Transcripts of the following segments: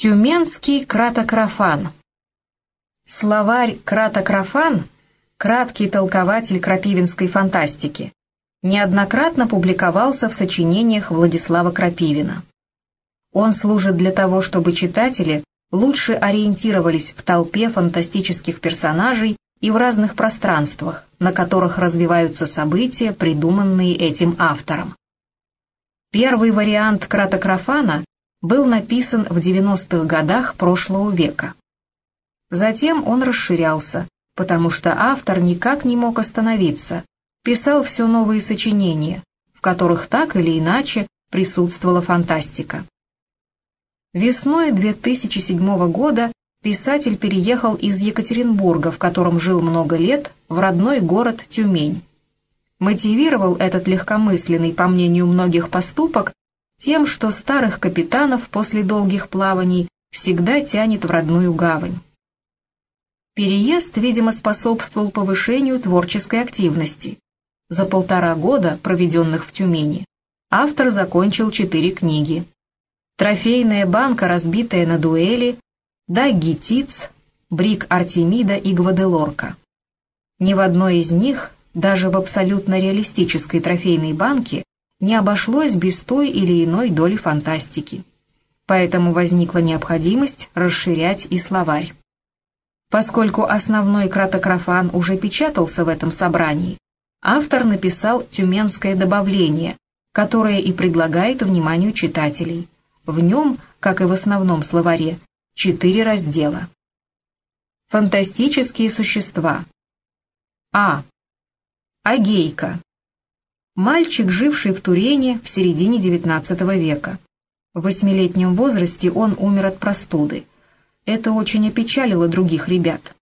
Тюменский кратокрофан. Словарь кратокрофан – краткий толкователь крапивинской фантастики. Неоднократно публиковался в сочинениях Владислава Крапивина. Он служит для того, чтобы читатели лучше ориентировались в толпе фантастических персонажей и в разных пространствах, на которых развиваются события, придуманные этим автором. Первый вариант кратокрофана был написан в 90-х годах прошлого века. Затем он расширялся, потому что автор никак не мог остановиться, писал все новые сочинения, в которых так или иначе присутствовала фантастика. Весной 2007 года писатель переехал из Екатеринбурга, в котором жил много лет, в родной город Тюмень. Мотивировал этот легкомысленный, по мнению многих, поступок тем, что старых капитанов после долгих плаваний всегда тянет в родную гавань. Переезд, видимо, способствовал повышению творческой активности. За полтора года, проведенных в Тюмени, автор закончил четыре книги. «Трофейная банка, разбитая на дуэли», «Дагги Тиц», «Брик Артемида» и «Гваделорка». Ни в одной из них, даже в абсолютно реалистической трофейной банке, не обошлось без той или иной доли фантастики. Поэтому возникла необходимость расширять и словарь. Поскольку основной кратокрофан уже печатался в этом собрании, автор написал «Тюменское добавление», которое и предлагает вниманию читателей. В нем, как и в основном словаре, четыре раздела. Фантастические существа. А. Агейка. Мальчик, живший в Турене в середине XIX века. В восьмилетнем возрасте он умер от простуды. Это очень опечалило других ребят.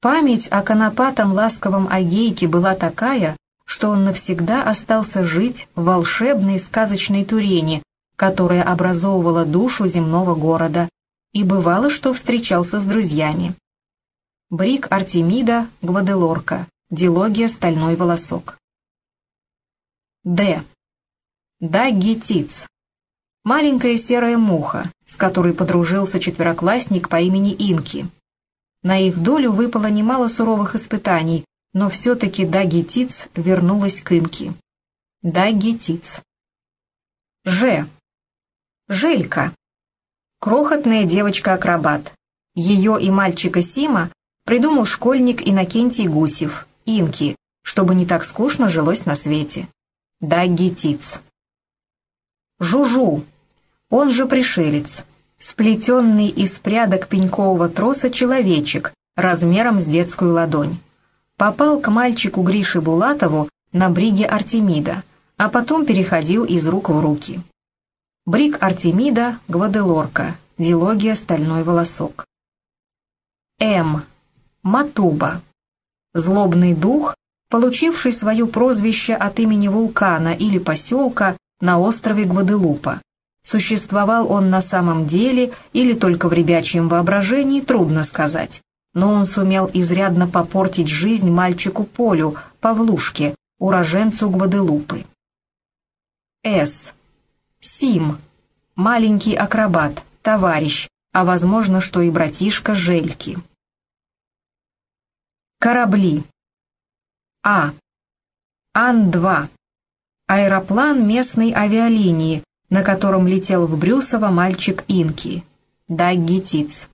Память о конопатом ласковом Агейке была такая, что он навсегда остался жить в волшебной сказочной Турене, которая образовывала душу земного города, и бывало, что встречался с друзьями. Брик Артемида, Гваделорка, дилогия «Стальной волосок». Д. Даггетиц. Маленькая серая муха, с которой подружился четвероклассник по имени Инки. На их долю выпало немало суровых испытаний, но все-таки Даггетиц вернулась к Инке. Даггетиц. Ж. Желька. Крохотная девочка-акробат. Ее и мальчика Сима придумал школьник Иннокентий Гусев, Инки, чтобы не так скучно жилось на свете. Даггетиц. Жужу, он же пришелец, сплетенный из прядок пенькового троса человечек размером с детскую ладонь. Попал к мальчику Грише Булатову на бриге Артемида, а потом переходил из рук в руки. Бриг Артемида, Гваделорка, дилогия «Стальной волосок». М. Матуба. Злобный дух, получивший свое прозвище от имени вулкана или поселка на острове Гваделупа. Существовал он на самом деле или только в ребячьем воображении, трудно сказать. Но он сумел изрядно попортить жизнь мальчику Полю, Павлушке, уроженцу Гваделупы. С. Сим. Маленький акробат, товарищ, а возможно, что и братишка Жельки. Корабли. А. Ан-2. Аэроплан местной авиалинии, на котором летел в Брюсово мальчик Инки. Дагги Тиц.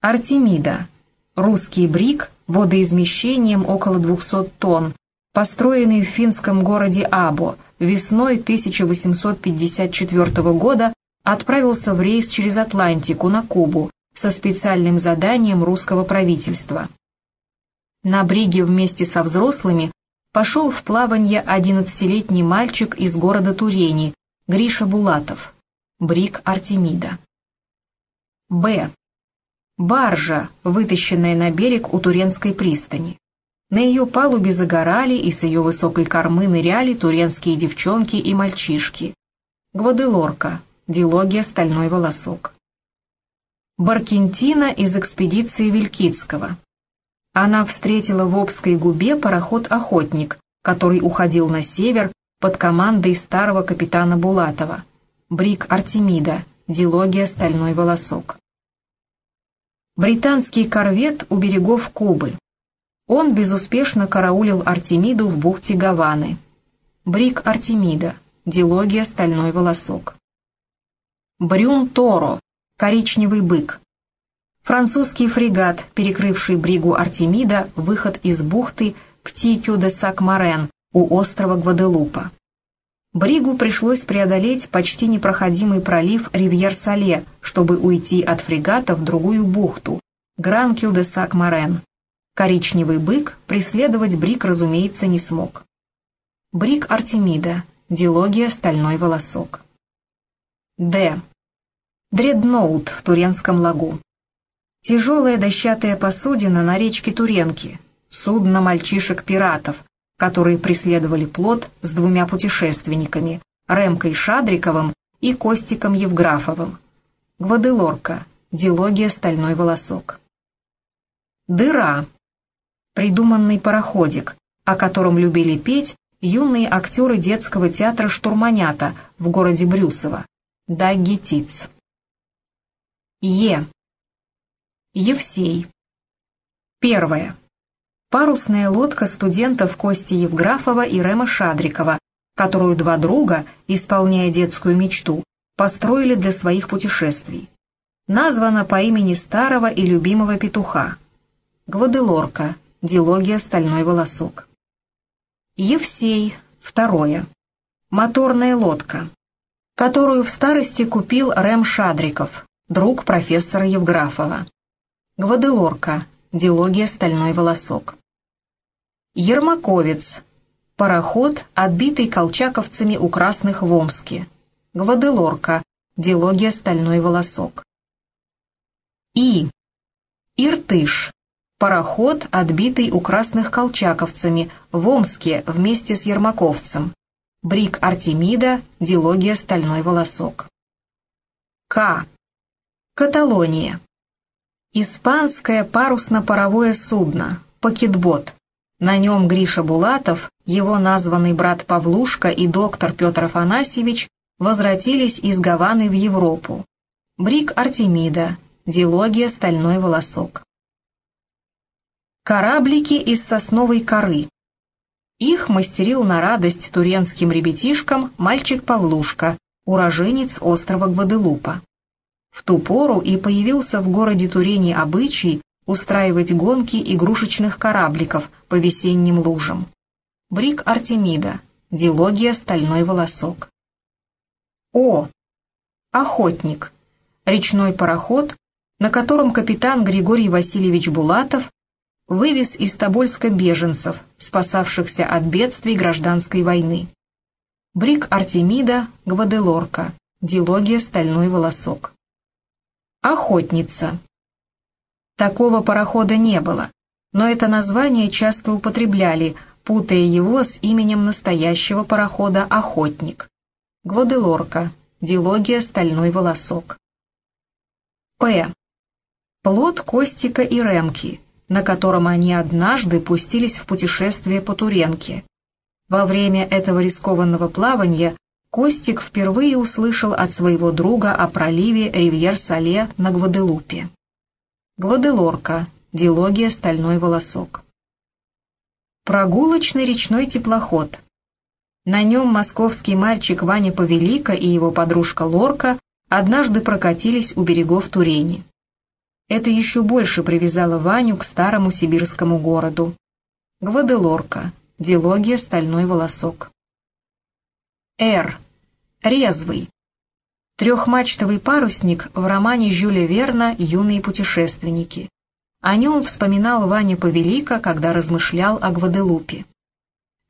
Артемида. Русский брик водоизмещением около 200 тонн, построенный в финском городе Або, весной 1854 года отправился в рейс через Атлантику на Кубу со специальным заданием русского правительства. На бриге вместе со взрослыми пошел в плавание 11-летний мальчик из города Турени, Гриша Булатов, бриг Артемида. Б. Баржа, вытащенная на берег у Туренской пристани. На ее палубе загорали и с ее высокой кормы ныряли туренские девчонки и мальчишки. Гваделорка, дилогия «Стальной волосок». Баркентина из экспедиции Вилькицкого. Она встретила в Обской губе пароход «Охотник», который уходил на север под командой старого капитана Булатова. Брик Артемида, дилогия «Стальной волосок». Британский корвет у берегов Кубы. Он безуспешно караулил Артемиду в бухте Гаваны. Брик Артемида, дилогия «Стальной волосок». Брюн Торо, коричневый бык. Французский фрегат, перекрывший бригу Артемида, выход из бухты Птикю де Сак-Марен у острова Гваделупа. Бригу пришлось преодолеть почти непроходимый пролив Ривьер-Сале, чтобы уйти от фрегата в другую бухту, Гран-Кю де Сак-Марен. Коричневый бык преследовать Бриг, разумеется, не смог. Бриг Артемида. Дилогия «Стальной волосок». Д. Дредноут в Туренском лагу. Тяжелая дощатая посудина на речке Туренки. Судно мальчишек-пиратов, которые преследовали плод с двумя путешественниками, Ремкой Шадриковым и Костиком Евграфовым. Гваделорка. Дилогия «Стальной волосок». Дыра. Придуманный пароходик, о котором любили петь юные актеры детского театра «Штурманята» в городе Брюсово. Дагги. Е. Евсей. Первое парусная лодка студентов Кости Евграфова и Рема Шадрикова, которую два друга, исполняя детскую мечту, построили для своих путешествий. Названа по имени старого и любимого петуха. Гваделорка, дилогия «Стальной волосок». Евсей, второе. Моторная лодка, которую в старости купил Рэм Шадриков, друг профессора Евграфова. Гваделорка, дилогия «Стальной волосок». Ермаковец. Пароход, отбитый колчаковцами у красных в Омске. Гваделорка. Дилогия «Стальной волосок». И. Иртыш. Пароход, отбитый у красных колчаковцами в Омске вместе с Ермаковцем. Брик Артемида. Дилогия «Стальной волосок». К. Каталония. Испанское парусно-паровое судно. Пакетбот на нем Гриша Булатов, его названный брат Павлушка и доктор Петр Афанасьевич возвратились из Гаваны в Европу. Брик Артемида, дилогия «Стальной волосок». Кораблики из сосновой коры. Их мастерил на радость туренским ребятишкам мальчик Павлушка, уроженец острова Гваделупа. В ту пору и появился в городе Турене обычай устраивать гонки игрушечных корабликов по весенним лужам. Брик Артемида. Дилогия «Стальной волосок». О. Охотник. Речной пароход, на котором капитан Григорий Васильевич Булатов вывез из Тобольска беженцев, спасавшихся от бедствий гражданской войны. Брик Артемида, Гваделорка. Дилогия «Стальной волосок». Охотница. Такого парохода не было, но это название часто употребляли, путая его с именем настоящего парохода «Охотник». Гваделорка. Дилогия «Стальной волосок». П. Плод Костика и Ремки, на котором они однажды пустились в путешествие по Туренке. Во время этого рискованного плавания Костик впервые услышал от своего друга о проливе Ривьер-Сале на Гваделупе. Гваделорка. Дилогия «Стальной волосок». Прогулочный речной теплоход. На нем московский мальчик Ваня Повелика и его подружка Лорка однажды прокатились у берегов Турени. Это еще больше привязало Ваню к старому сибирскому городу. Гваделорка. Дилогия «Стальной волосок». Р. Резвый. Трехмачтовый парусник в романе Жюля Верна «Юные путешественники». О нем вспоминал Ваня Повелика, когда размышлял о Гваделупе.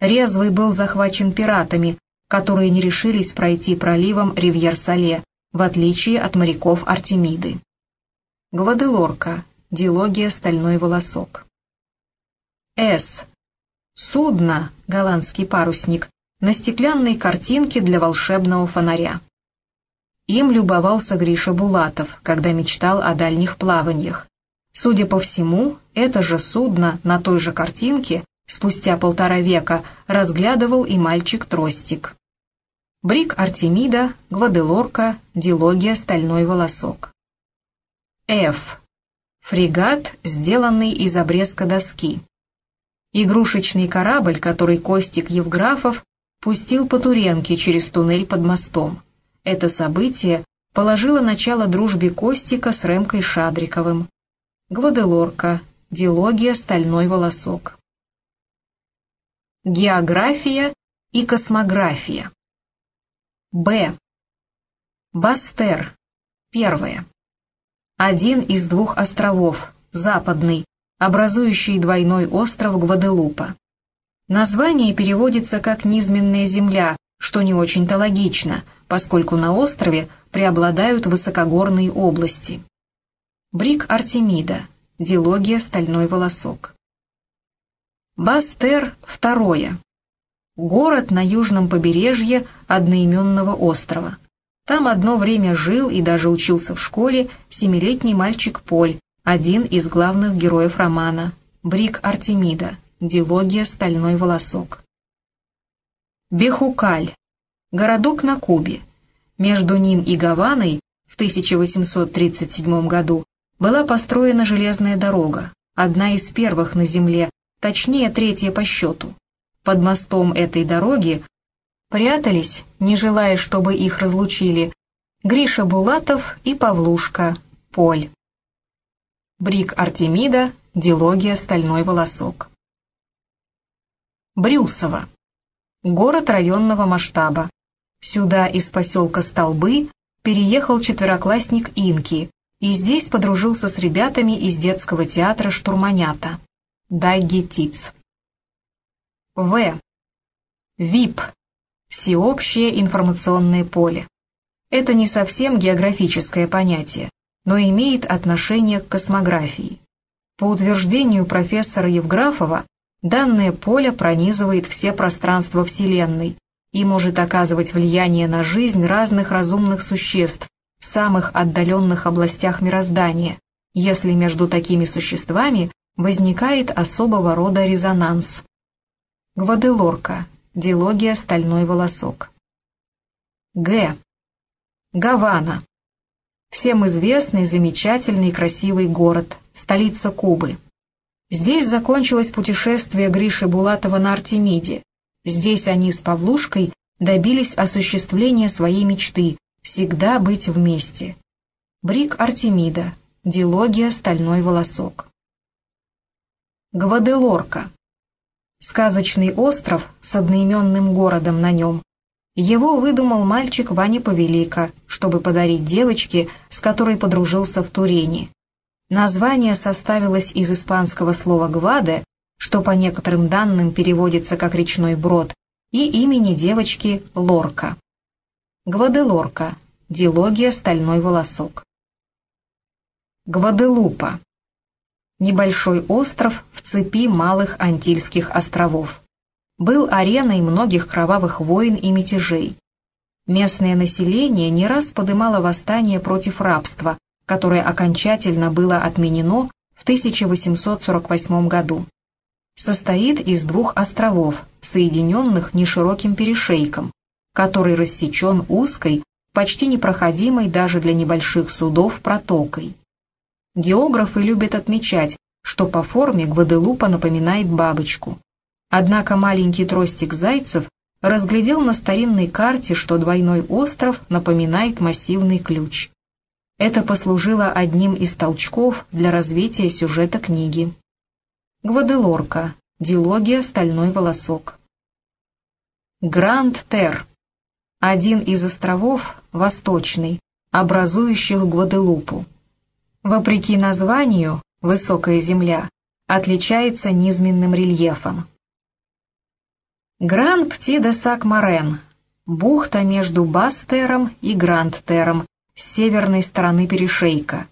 Резвый был захвачен пиратами, которые не решились пройти проливом Ривьер-Сале, в отличие от моряков Артемиды. Гваделорка. Дилогия «Стальной волосок». С. Судно, голландский парусник, на стеклянной картинке для волшебного фонаря. Им любовался Гриша Булатов, когда мечтал о дальних плаваниях. Судя по всему, это же судно на той же картинке спустя полтора века разглядывал и мальчик Тростик. Брик Артемида, Гваделорка, Дилогия Стальной волосок. Ф. Фрегат, сделанный из обрезка доски. Игрушечный корабль, который Костик Евграфов пустил по Туренке через туннель под мостом. Это событие положило начало дружбе Костика с Ремкой Шадриковым. Гваделорка, Дилогия Стальной волосок. География и космография. Б. Бастер. Первое. Один из двух островов, западный, образующий двойной остров Гваделупа. Название переводится как «низменная земля», что не очень-то логично, поскольку на острове преобладают высокогорные области. Брик Артемида. Дилогия «Стальной волосок». Бастер. Второе город на южном побережье одноименного острова. Там одно время жил и даже учился в школе семилетний мальчик Поль, один из главных героев романа, Брик Артемида, дилогия «Стальной волосок». Бехукаль, городок на Кубе. Между ним и Гаваной в 1837 году была построена железная дорога, одна из первых на Земле, точнее третья по счету под мостом этой дороги прятались, не желая, чтобы их разлучили, Гриша Булатов и Павлушка, Поль. Брик Артемида, дилогия «Стальной волосок». Брюсово. Город районного масштаба. Сюда из поселка Столбы переехал четвероклассник Инки и здесь подружился с ребятами из детского театра «Штурманята». Дайги. В. ВИП. Всеобщее информационное поле. Это не совсем географическое понятие, но имеет отношение к космографии. По утверждению профессора Евграфова, данное поле пронизывает все пространства Вселенной и может оказывать влияние на жизнь разных разумных существ в самых отдаленных областях мироздания, если между такими существами возникает особого рода резонанс. Гваделорка. Дилогия «Стальной волосок». Г. Гавана. Всем известный, замечательный и красивый город, столица Кубы. Здесь закончилось путешествие Гриши Булатова на Артемиде. Здесь они с Павлушкой добились осуществления своей мечты – всегда быть вместе. Брик Артемида. Дилогия «Стальной волосок». Гваделорка сказочный остров с одноименным городом на нем. Его выдумал мальчик Ваня Повелика, чтобы подарить девочке, с которой подружился в Турене. Название составилось из испанского слова «гваде», что по некоторым данным переводится как «речной брод», и имени девочки Лорка. Гваделорка. Дилогия «Стальной волосок». Гваделупа небольшой остров в цепи малых Антильских островов. Был ареной многих кровавых войн и мятежей. Местное население не раз подымало восстание против рабства, которое окончательно было отменено в 1848 году. Состоит из двух островов, соединенных нешироким перешейком, который рассечен узкой, почти непроходимой даже для небольших судов протокой. Географы любят отмечать, что по форме Гваделупа напоминает бабочку. Однако маленький тростик зайцев разглядел на старинной карте, что двойной остров напоминает массивный ключ. Это послужило одним из толчков для развития сюжета книги. Гваделорка. Дилогия «Стальной волосок». Гранд-Тер. Один из островов, восточный, образующих Гваделупу. Вопреки названию, «Высокая земля», отличается низменным рельефом. Гран-Пти-де-Сак-Морен – бухта между Бастером и Гранд-Тером с северной стороны перешейка.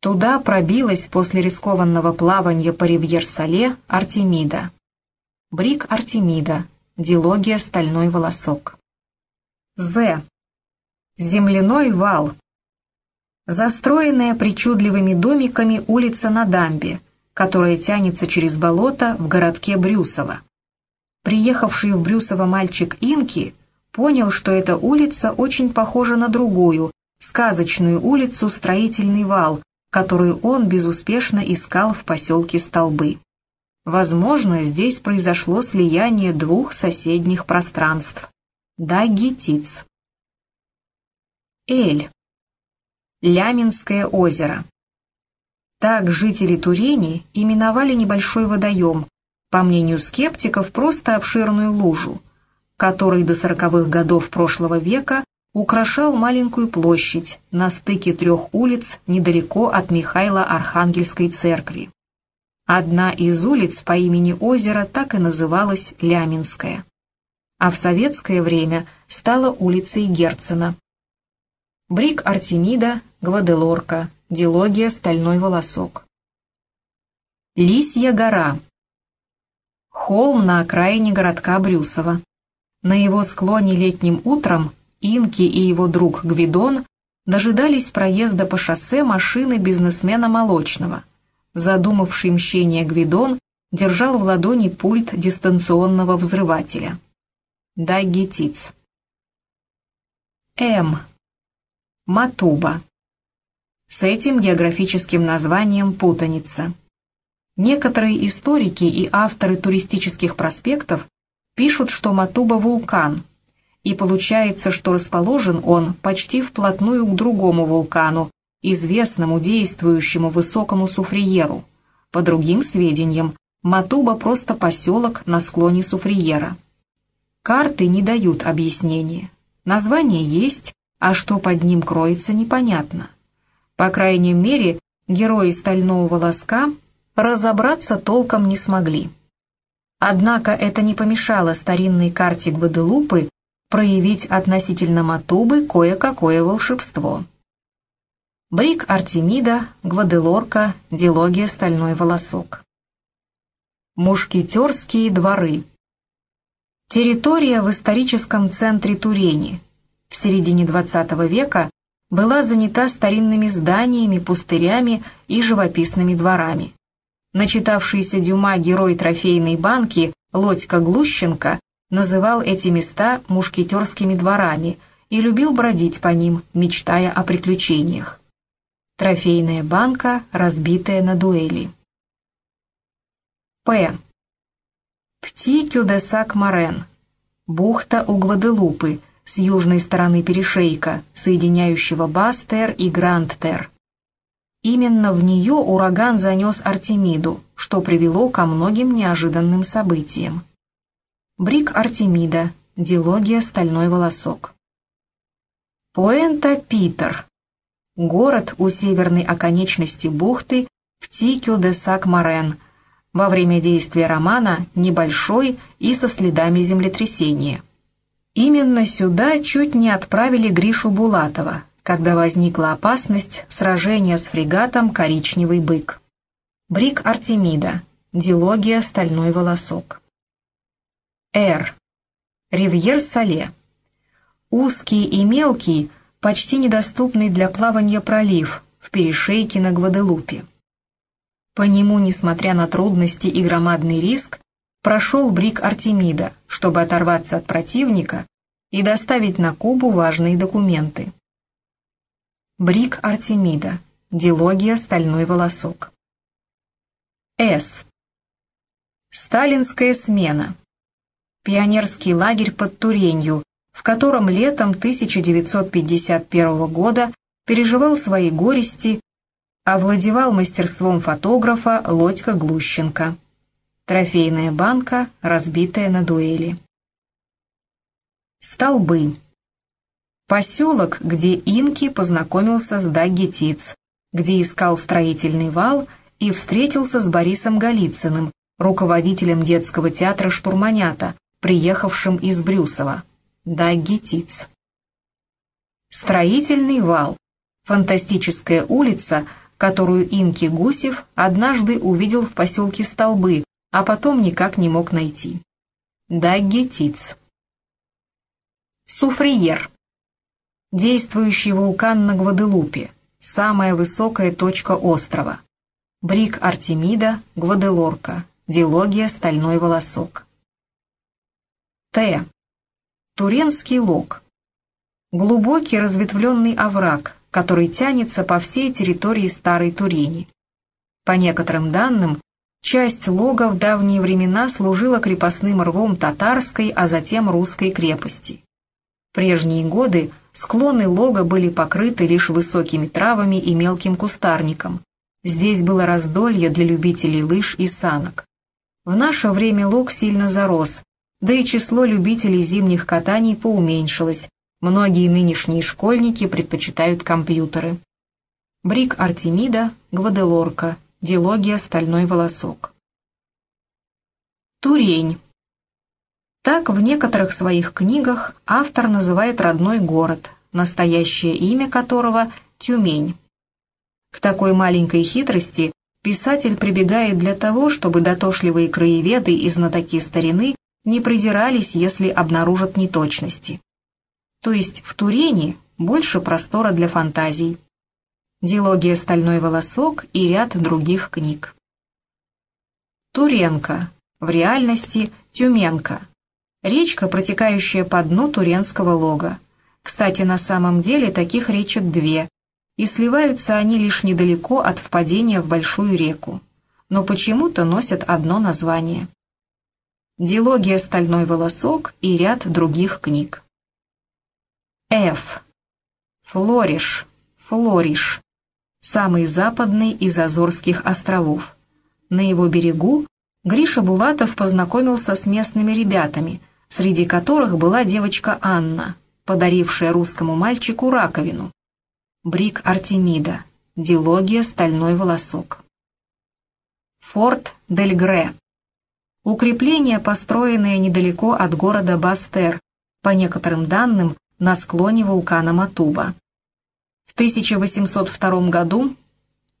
Туда пробилась после рискованного плавания по Ривьер-Сале Артемида. Брик Артемида. Дилогия «Стальной волосок». З. Земляной вал застроенная причудливыми домиками улица на дамбе, которая тянется через болото в городке Брюсово. Приехавший в Брюсово мальчик Инки понял, что эта улица очень похожа на другую, сказочную улицу Строительный вал, которую он безуспешно искал в поселке Столбы. Возможно, здесь произошло слияние двух соседних пространств. Даггетиц. Эль. Ляминское озеро. Так жители Турени именовали небольшой водоем, по мнению скептиков, просто обширную лужу, который до сороковых годов прошлого века украшал маленькую площадь на стыке трех улиц недалеко от Михайла Архангельской церкви. Одна из улиц по имени озера так и называлась Ляминская, а в советское время стала улицей Герцена. Брик Артемида, Гваделорка, Дилогия Стальной волосок. Лисья гора. Холм на окраине городка Брюсово. На его склоне летним утром Инки и его друг Гвидон дожидались проезда по шоссе машины бизнесмена Молочного. Задумавший мщение Гвидон держал в ладони пульт дистанционного взрывателя. Даггетиц. М. Матуба. С этим географическим названием путаница. Некоторые историки и авторы туристических проспектов пишут, что Матуба – вулкан, и получается, что расположен он почти вплотную к другому вулкану, известному действующему высокому суфриеру. По другим сведениям, Матуба просто поселок на склоне суфриера. Карты не дают объяснения. Название есть, а что под ним кроется, непонятно. По крайней мере, герои «Стального волоска» разобраться толком не смогли. Однако это не помешало старинной карте Гваделупы проявить относительно Матубы кое-какое волшебство. Брик Артемида, Гваделорка, Дилогия Стальной волосок. Мушкетерские дворы. Территория в историческом центре Турени. В середине XX века была занята старинными зданиями, пустырями и живописными дворами. Начитавшийся Дюма герой трофейной банки Лодька Глущенко называл эти места мушкетерскими дворами и любил бродить по ним, мечтая о приключениях. Трофейная банка, разбитая на дуэли. П. Пти-Кюдесак-Морен. Бухта у Гваделупы с южной стороны перешейка, соединяющего Бастер и Гранд-Тер. Именно в нее ураган занес Артемиду, что привело ко многим неожиданным событиям. Брик Артемида. Дилогия «Стальной волосок». Пуэнта Питер. Город у северной оконечности бухты Птикю де Сак-Морен. Во время действия романа небольшой и со следами землетрясения. Именно сюда чуть не отправили Гришу Булатова, когда возникла опасность сражения с фрегатом «Коричневый бык». Брик Артемида. Дилогия «Стальной волосок». Р. Ривьер-Сале. Узкий и мелкий, почти недоступный для плавания пролив в перешейке на Гваделупе. По нему, несмотря на трудности и громадный риск, прошел Брик Артемида, чтобы оторваться от противника и доставить на Кубу важные документы. Брик Артемида. Дилогия «Стальной волосок». С. Сталинская смена пионерский лагерь под Туренью, в котором летом 1951 года переживал свои горести, овладевал мастерством фотографа Лодька Глущенко. Трофейная банка, разбитая на дуэли. Столбы. Поселок, где Инки познакомился с Даги Тиц, где искал строительный вал и встретился с Борисом Голицыным, руководителем детского театра «Штурманята», приехавшим из Брюсова. Дагги. Строительный вал. Фантастическая улица, которую Инки Гусев однажды увидел в поселке Столбы, а потом никак не мог найти. Дагги Тиц. Суфриер. Действующий вулкан на Гваделупе. Самая высокая точка острова. Брик Артемида, Гваделорка. Дилогия «Стальной волосок». Т. Туренский лог. Глубокий разветвленный овраг, который тянется по всей территории Старой Турени. По некоторым данным, часть лога в давние времена служила крепостным рвом татарской, а затем русской крепости. В прежние годы склоны лога были покрыты лишь высокими травами и мелким кустарником. Здесь было раздолье для любителей лыж и санок. В наше время лог сильно зарос, да и число любителей зимних катаний поуменьшилось. Многие нынешние школьники предпочитают компьютеры. Брик Артемида, Гваделорка, Дилогия «Стальной волосок». Турень. Так в некоторых своих книгах автор называет родной город, настоящее имя которого – Тюмень. К такой маленькой хитрости писатель прибегает для того, чтобы дотошливые краеведы и знатоки старины не придирались, если обнаружат неточности. То есть в Турене больше простора для фантазий. Дилогия «Стальной волосок» и ряд других книг. Туренка. В реальности Тюменка. Речка, протекающая по дну Туренского лога. Кстати, на самом деле таких речек две, и сливаются они лишь недалеко от впадения в большую реку, но почему-то носят одно название. Дилогия «Стальной волосок» и ряд других книг. Ф. Флориш, Флориш, самый западный из Азорских островов. На его берегу Гриша Булатов познакомился с местными ребятами, среди которых была девочка Анна, подарившая русскому мальчику раковину. Брик Артемида. Дилогия «Стальной волосок». Форт Дель Гре. Укрепление, построенное недалеко от города Бастер, по некоторым данным, на склоне вулкана Матуба. В 1802 году,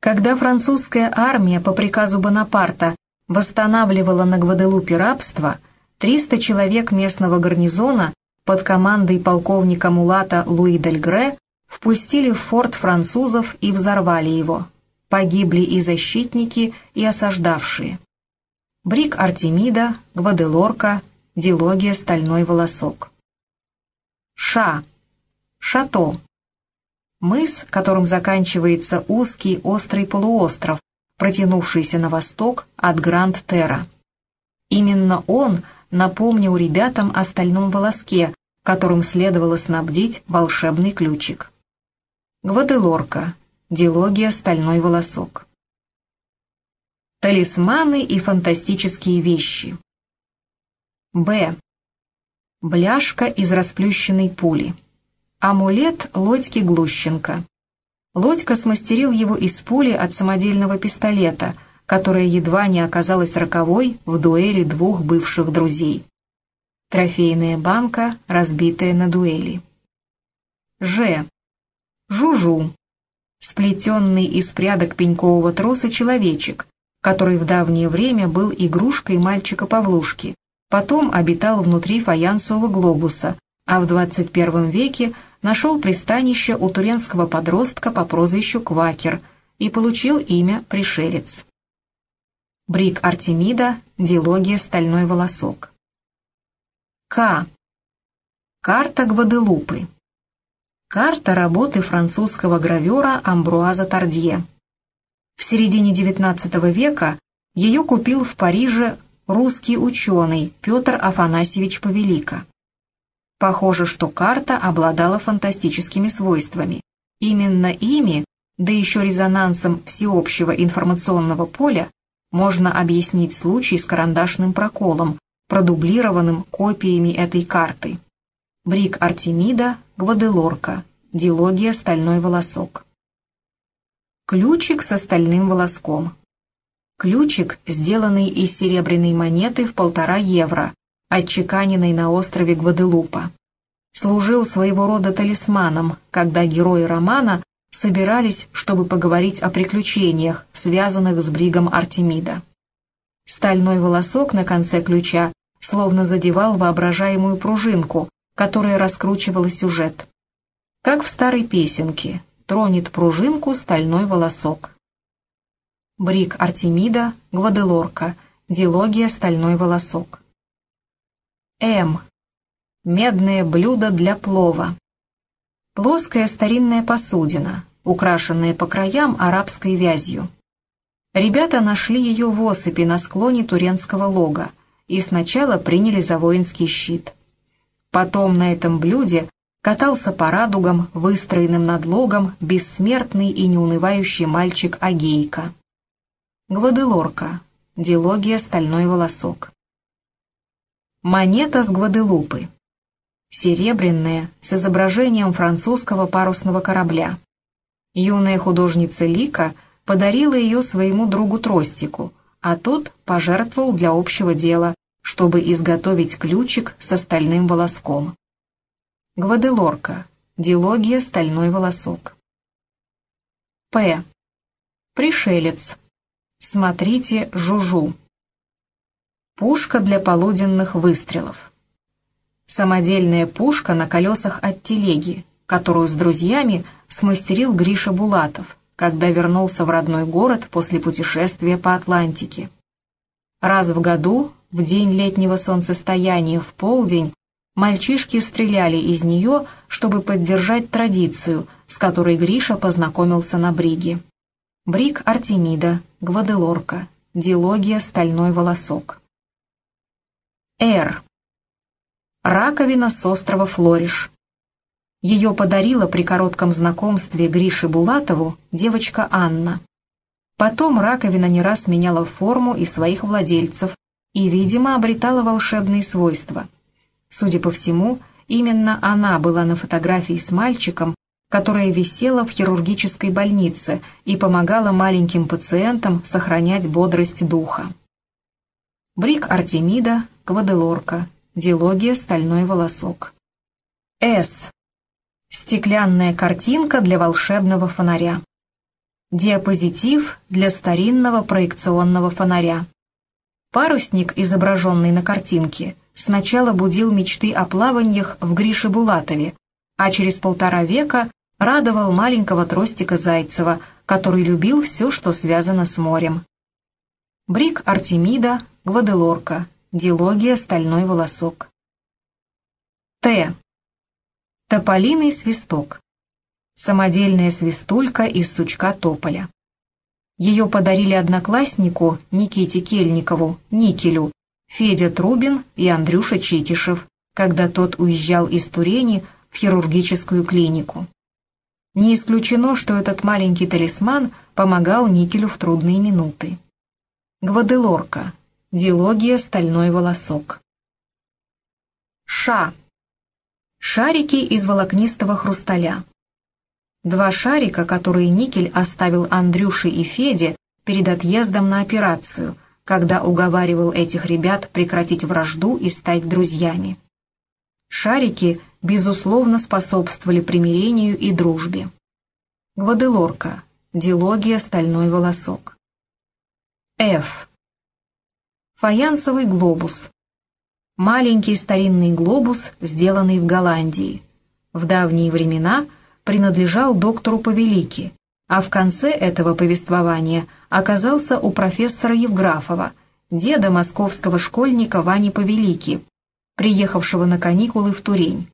когда французская армия по приказу Бонапарта восстанавливала на Гваделупе рабство, 300 человек местного гарнизона под командой полковника Мулата Луи Дель Гре впустили в форт французов и взорвали его. Погибли и защитники, и осаждавшие. Брик Артемида, Гваделорка, Дилогия «Стальной волосок». Ша. Шато. Мыс, которым заканчивается узкий острый полуостров, протянувшийся на восток от Гранд-Терра. Именно он напомнил ребятам о стальном волоске, которым следовало снабдить волшебный ключик. Гваделорка. Дилогия «Стальной волосок». Талисманы и фантастические вещи. Б. Бляшка из расплющенной пули. Амулет Лодьки Глущенко. Лодька смастерил его из пули от самодельного пистолета, которая едва не оказалась роковой в дуэли двух бывших друзей. Трофейная банка, разбитая на дуэли. Ж. Жужу. Сплетенный из прядок пенькового троса человечек, который в давнее время был игрушкой мальчика Павлушки, потом обитал внутри фаянсового глобуса, а в 21 веке нашел пристанище у туренского подростка по прозвищу Квакер и получил имя Пришелец. Брик Артемида, дилогия «Стальной волосок». К. Карта Гваделупы. Карта работы французского гравера Амбруаза Тардье. В середине XIX века ее купил в Париже русский ученый Петр Афанасьевич Повелика. Похоже, что карта обладала фантастическими свойствами. Именно ими, да еще резонансом всеобщего информационного поля, можно объяснить случай с карандашным проколом, продублированным копиями этой карты. Брик Артемида, Гваделорка, Дилогия «Стальной волосок». Ключик с стальным волоском. Ключик, сделанный из серебряной монеты в полтора евро, отчеканенной на острове Гваделупа. Служил своего рода талисманом, когда герои романа собирались, чтобы поговорить о приключениях, связанных с бригом Артемида. Стальной волосок на конце ключа словно задевал воображаемую пружинку, которая раскручивала сюжет. Как в старой песенке тронет пружинку стальной волосок. Брик Артемида, Гваделорка, дилогия «Стальной волосок». М. Медное блюдо для плова. Плоская старинная посудина, украшенная по краям арабской вязью. Ребята нашли ее в осыпи на склоне Туренского лога и сначала приняли за воинский щит. Потом на этом блюде катался по радугам, выстроенным над логом, бессмертный и неунывающий мальчик Агейка. Гваделорка. Дилогия «Стальной волосок». Монета с Гваделупы. Серебряная, с изображением французского парусного корабля. Юная художница Лика подарила ее своему другу Тростику, а тот пожертвовал для общего дела, чтобы изготовить ключик с остальным волоском. Гваделорка. Дилогия «Стальной волосок». П. Пришелец. Смотрите «Жужу». Пушка для полуденных выстрелов. Самодельная пушка на колесах от телеги, которую с друзьями смастерил Гриша Булатов, когда вернулся в родной город после путешествия по Атлантике. Раз в году, в день летнего солнцестояния в полдень, мальчишки стреляли из нее, чтобы поддержать традицию, с которой Гриша познакомился на бриге. Бриг Артемида, Гваделорка, дилогия «Стальной волосок». Р. Раковина с острова Флориш. Ее подарила при коротком знакомстве Грише Булатову девочка Анна. Потом раковина не раз меняла форму и своих владельцев и, видимо, обретала волшебные свойства. Судя по всему, именно она была на фотографии с мальчиком, которая висела в хирургической больнице и помогала маленьким пациентам сохранять бодрость духа. Брик Артемида, Кваделорка, Дилогия «Стальной волосок». С. Стеклянная картинка для волшебного фонаря. Диапозитив для старинного проекционного фонаря. Парусник, изображенный на картинке, сначала будил мечты о плаваниях в Грише Булатове, а через полтора века радовал маленького тростика Зайцева, который любил все, что связано с морем. Брик Артемида, Гваделорка, Дилогия «Стальной волосок». Т. Тополиный свисток. Самодельная свистулька из сучка тополя. Ее подарили однокласснику Никите Кельникову, Никелю, Федя Трубин и Андрюша Чикишев, когда тот уезжал из Турени в хирургическую клинику. Не исключено, что этот маленький талисман помогал Никелю в трудные минуты. Гваделорка. Дилогия «Стальной волосок». Ша. Шарики из волокнистого хрусталя. Два шарика, которые Никель оставил Андрюше и Феде перед отъездом на операцию, когда уговаривал этих ребят прекратить вражду и стать друзьями. Шарики, безусловно, способствовали примирению и дружбе. Гваделорка. Дилогия «Стальной волосок». Ф. Фаянсовый глобус маленький старинный глобус, сделанный в Голландии. В давние времена принадлежал доктору Повелики, а в конце этого повествования оказался у профессора Евграфова, деда московского школьника Вани Повелики, приехавшего на каникулы в Турень.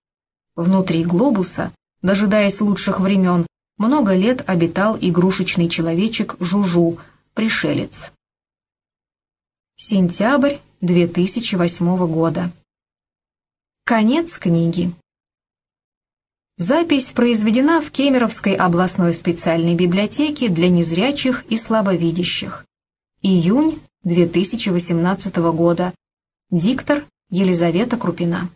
Внутри глобуса, дожидаясь лучших времен, много лет обитал игрушечный человечек Жужу, пришелец. Сентябрь 2008 года. Конец книги. Запись произведена в Кемеровской областной специальной библиотеке для незрячих и слабовидящих. Июнь 2018 года. Диктор Елизавета Крупина.